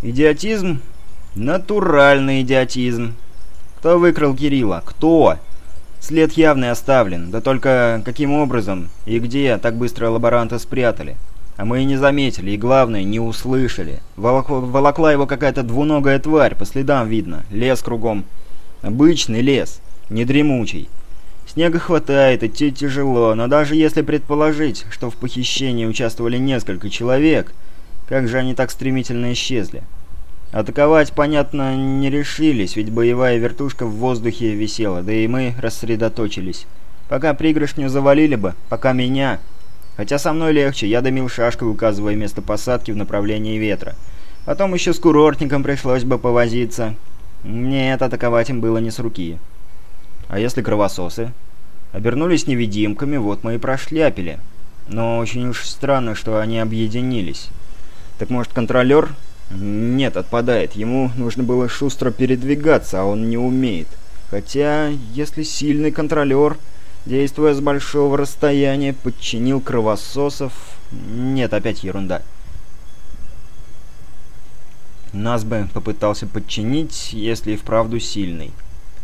Идиотизм? Натуральный идиотизм. Кто выкрал Кирилла? Кто? След явный оставлен, да только каким образом и где так быстро лаборанта спрятали? А мы и не заметили, и главное, не услышали. Волокла, волокла его какая-то двуногая тварь, по следам видно, лес кругом. Обычный лес, не дремучий. Снега хватает, идти тяжело, но даже если предположить, что в похищении участвовали несколько человек, как же они так стремительно исчезли? Атаковать, понятно, не решились, ведь боевая вертушка в воздухе висела, да и мы рассредоточились. Пока пригоршню завалили бы, пока меня... Хотя со мной легче, я дымил шашкой, указывая место посадки в направлении ветра. Потом еще с курортником пришлось бы повозиться. Нет, атаковать им было не с руки. А если кровососы? Обернулись невидимками, вот мы и прошляпили. Но очень уж странно, что они объединились. Так может контролер нет, отпадает. Ему нужно было шустро передвигаться, а он не умеет. Хотя, если сильный контролер, действуя с большого расстояния, подчинил кровососов... Нет, опять ерунда. Нас бы попытался подчинить, если и вправду сильный.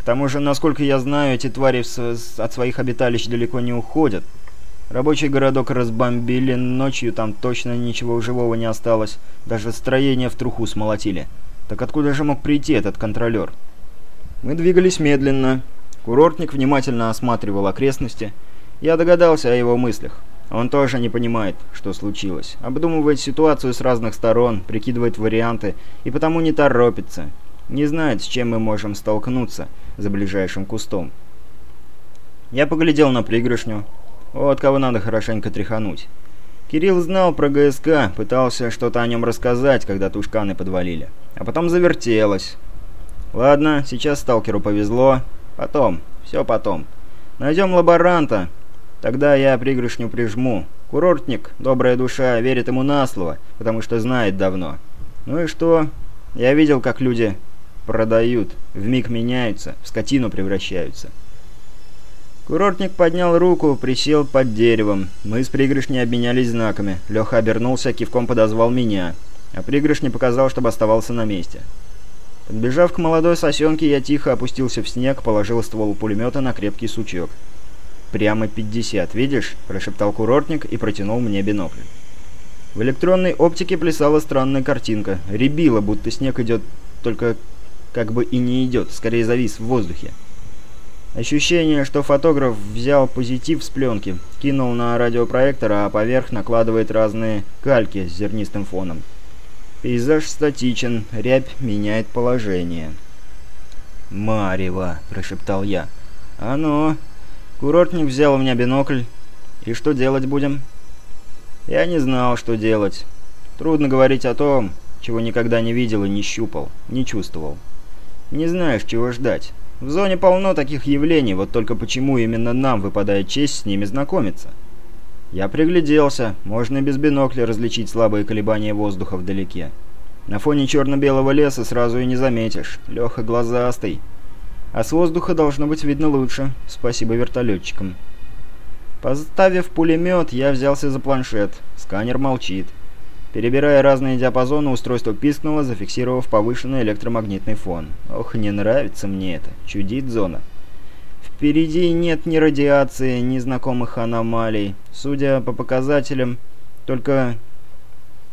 К тому же, насколько я знаю, эти твари от своих обиталищ далеко не уходят. Рабочий городок разбомбили, ночью там точно ничего живого не осталось, даже строение в труху смолотили. Так откуда же мог прийти этот контролер? Мы двигались медленно. Курортник внимательно осматривал окрестности. Я догадался о его мыслях. Он тоже не понимает, что случилось. Обдумывает ситуацию с разных сторон, прикидывает варианты и потому не торопится. Не знает, с чем мы можем столкнуться за ближайшим кустом. Я поглядел на пригоршню. Вот кого надо хорошенько тряхануть. Кирилл знал про ГСК, пытался что-то о нем рассказать, когда тушканы подвалили. А потом завертелось. Ладно, сейчас сталкеру повезло. Потом, все потом. Найдем лаборанта. Тогда я пригрышню прижму. Курортник, добрая душа, верит ему на слово, потому что знает давно. Ну и что? Я видел, как люди продают, вмиг меняются, в скотину превращаются. Курортник поднял руку, присел под деревом. Мы с пригрышней обменялись знаками. Леха обернулся, кивком подозвал меня. А пригрышни показал, чтобы оставался на месте. Подбежав к молодой сосенке, я тихо опустился в снег, положил ствол пулемета на крепкий сучок. «Прямо 50, видишь?» – прошептал курортник и протянул мне бинокль. В электронной оптике плясала странная картинка. Рябило, будто снег идет, только как бы и не идет, скорее завис в воздухе. Ощущение, что фотограф взял позитив с пленки, кинул на радиопроектор, а поверх накладывает разные кальки с зернистым фоном. Пейзаж статичен, рябь меняет положение. «Марево!» – прошептал я. «А ну!» Курортник взял у меня бинокль. «И что делать будем?» Я не знал, что делать. Трудно говорить о том, чего никогда не видел и не щупал, не чувствовал. Не знаешь, чего ждать. В зоне полно таких явлений, вот только почему именно нам выпадает честь с ними знакомиться? Я пригляделся, можно и без бинокля различить слабые колебания воздуха вдалеке. На фоне черно-белого леса сразу и не заметишь, Леха глазастый. А с воздуха должно быть видно лучше, спасибо вертолетчикам. Поставив пулемет, я взялся за планшет, сканер молчит. Перебирая разные диапазоны, устройство пискнуло, зафиксировав повышенный электромагнитный фон. Ох, не нравится мне это. Чудит зона. Впереди нет ни радиации, ни знакомых аномалий. Судя по показателям, только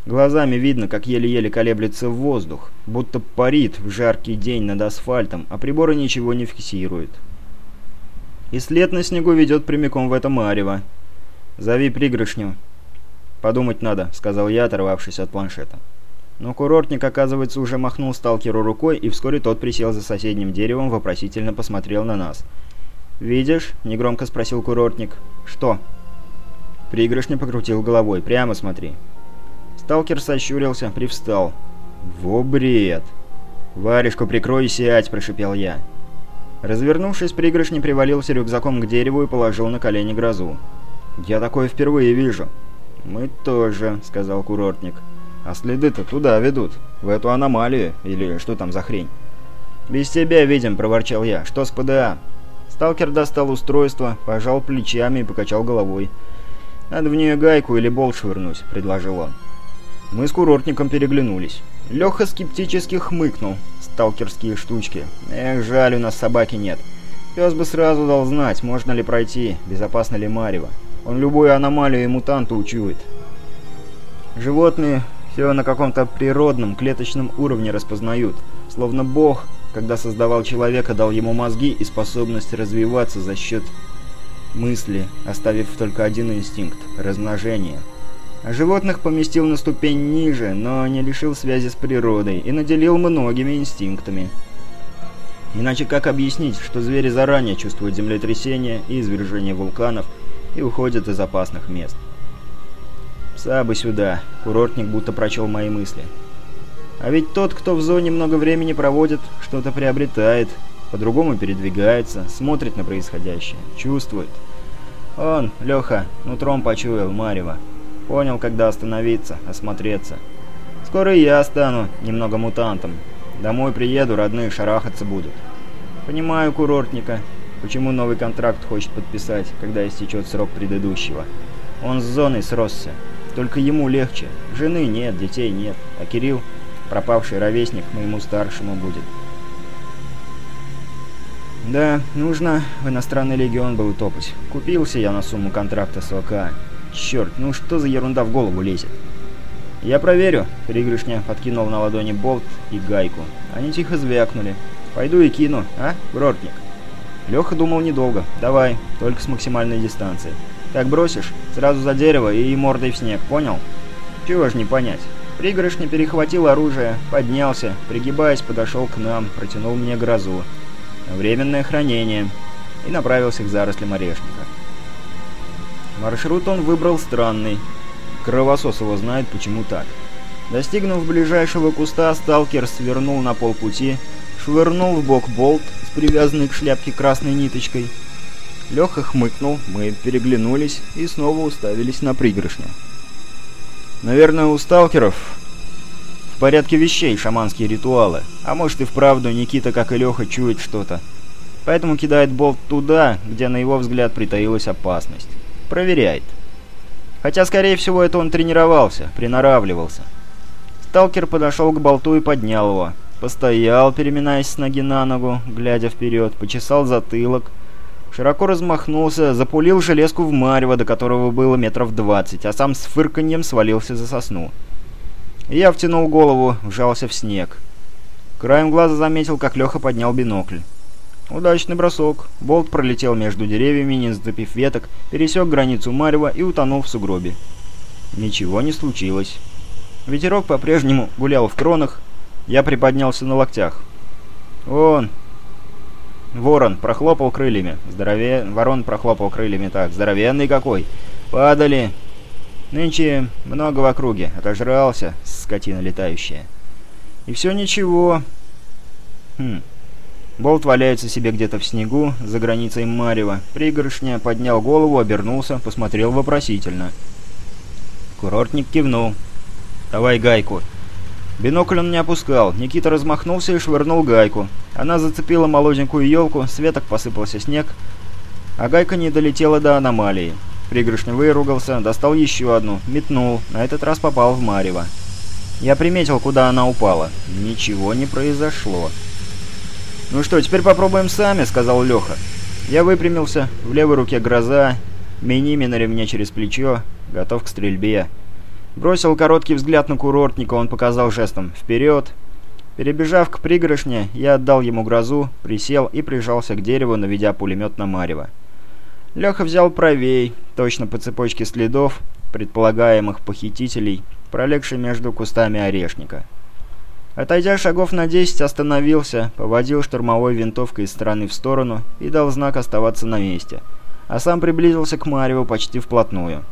глазами видно, как еле-еле колеблется воздух, будто парит в жаркий день над асфальтом, а приборы ничего не фиксируют. И след на снегу ведет прямиком в это марево. «Зови пригоршню», «Подумать надо», — сказал я, оторвавшись от планшета. Но курортник, оказывается, уже махнул сталкеру рукой, и вскоре тот присел за соседним деревом, вопросительно посмотрел на нас. «Видишь?» — негромко спросил курортник. «Что?» Пригрышня покрутил головой. «Прямо смотри». Сталкер сощурился, привстал. «Во бред!» «Варежку прикрой и сядь!» – прошипел я. Развернувшись, пригрышня привалился рюкзаком к дереву и положил на колени грозу. «Я такое впервые вижу!» «Мы тоже», — сказал курортник. «А следы-то туда ведут, в эту аномалию, или что там за хрень?» «Без тебя видим», — проворчал я. «Что с ПДА?» Сталкер достал устройство, пожал плечами и покачал головой. «Надо в нее гайку или болт швырнуть», — предложил он. Мы с курортником переглянулись. Леха скептически хмыкнул. Сталкерские штучки. Эх, жаль, у нас собаки нет. Пес бы сразу дал знать, можно ли пройти, безопасно ли Марево. Он любую аномалию и мутанта учует. Животные все на каком-то природном, клеточном уровне распознают. Словно Бог, когда создавал человека, дал ему мозги и способность развиваться за счет мысли, оставив только один инстинкт – размножение. А животных поместил на ступень ниже, но не лишил связи с природой и наделил многими инстинктами. Иначе как объяснить, что звери заранее чувствуют землетрясения и извержение вулканов и уходят из опасных мест? Пса бы сюда. Курортник будто прочел мои мысли. А ведь тот, кто в зоне много времени проводит, что-то приобретает, по-другому передвигается, смотрит на происходящее, чувствует. Он, Леха, нутром почуял Марева. Понял, когда остановиться, осмотреться. Скоро и я стану немного мутантом. Домой приеду, родные шарахаться будут. Понимаю курортника, почему новый контракт хочет подписать, когда истечет срок предыдущего. Он с зоной сросся. Только ему легче. Жены нет, детей нет. А Кирилл, пропавший ровесник, моему старшему будет. Да, нужно в иностранный легион был топать. Купился я на сумму контракта с ОК. Черт, ну что за ерунда в голову лезет? Я проверю. Пригрышня подкинул на ладони болт и гайку. Они тихо звякнули. Пойду и кину, а, Грортник? Леха думал недолго. Давай, только с максимальной дистанции. Так бросишь, сразу за дерево и мордой в снег, понял? Чего ж не понять. Пригоршня перехватил оружие, поднялся, пригибаясь, подошел к нам, протянул мне грозу. Временное хранение. И направился к зарослям орешника. Маршрут он выбрал странный. Кровосос его знает, почему так. Достигнув ближайшего куста, сталкер свернул на полпути, швырнул в бок болт с привязанной к шляпке красной ниточкой Леха хмыкнул, мы переглянулись и снова уставились на пригоршню. Наверное, у сталкеров в порядке вещей шаманские ритуалы. А может и вправду Никита, как и Леха, чует что-то. Поэтому кидает болт туда, где на его взгляд притаилась опасность. Проверяет. Хотя, скорее всего, это он тренировался, приноравливался. Сталкер подошел к болту и поднял его. Постоял, переминаясь с ноги на ногу, глядя вперед, почесал затылок, Широко размахнулся, запулил железку в марево, до которого было метров двадцать, а сам с фырканьем свалился за сосну. Я втянул голову, вжался в снег. Краем глаза заметил, как Леха поднял бинокль. Удачный бросок. Болт пролетел между деревьями, не зацепив веток, пересек границу Марева и утонул в сугробе. Ничего не случилось. Ветерок по-прежнему гулял в кронах. Я приподнялся на локтях. «Вон, Ворон прохлопал крыльями. Здорове... Ворон прохлопал крыльями так. Здоровенный какой. Падали. Нынче много в округе. Отожрался, скотина летающая. И все ничего. Хм. Болт валяется себе где-то в снегу, за границей Марева. Пригоршня поднял голову, обернулся, посмотрел вопросительно. Курортник кивнул. «Давай гайку». Бинокль он не опускал. Никита размахнулся и швырнул гайку. Она зацепила молоденькую елку, с веток посыпался снег, а гайка не долетела до аномалии. Пригрышня выругался, достал еще одну, метнул, на этот раз попал в Марево. Я приметил, куда она упала. Ничего не произошло. «Ну что, теперь попробуем сами», — сказал Леха. Я выпрямился, в левой руке гроза, миними на ремне через плечо, готов к стрельбе. Бросил короткий взгляд на курортника, он показал жестом «Вперед!». Перебежав к пригоршне, я отдал ему грозу, присел и прижался к дереву, наведя пулемет на Марева. Леха взял правей, точно по цепочке следов предполагаемых похитителей, пролегший между кустами орешника. Отойдя шагов на 10, остановился, поводил штурмовой винтовкой из стороны в сторону и дал знак оставаться на месте, а сам приблизился к Мареву почти вплотную.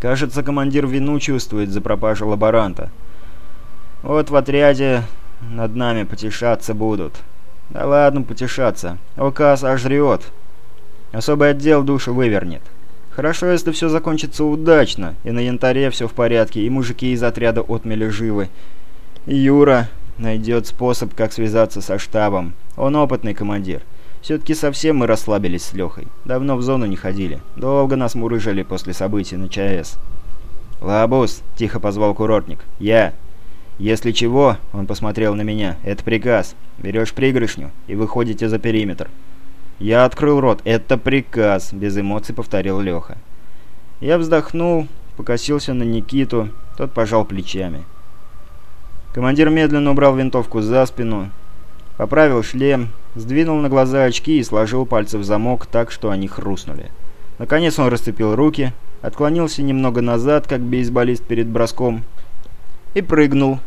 Кажется, командир вину чувствует за пропажу лаборанта. Вот в отряде над нами потешаться будут. Да ладно потешаться. Указ аж жрет. Особый отдел душу вывернет. Хорошо, если все закончится удачно, и на янтаре все в порядке, и мужики из отряда отмели живы. И Юра найдет способ, как связаться со штабом. Он опытный командир. Все-таки совсем мы расслабились с Лехой. Давно в зону не ходили. Долго нас мурыжили после событий на ЧАЭС. «Лабус!» — тихо позвал курортник. «Я!» «Если чего», — он посмотрел на меня, — «это приказ. Берешь пригоршню и выходите за периметр». Я открыл рот. «Это приказ», — без эмоций повторил Леха. Я вздохнул, покосился на Никиту, тот пожал плечами. Командир медленно убрал винтовку за спину, поправил шлем, сдвинул на глаза очки и сложил пальцы в замок так, что они хрустнули. Наконец он расцепил руки, отклонился немного назад, как бейсболист перед броском, и прыгнул,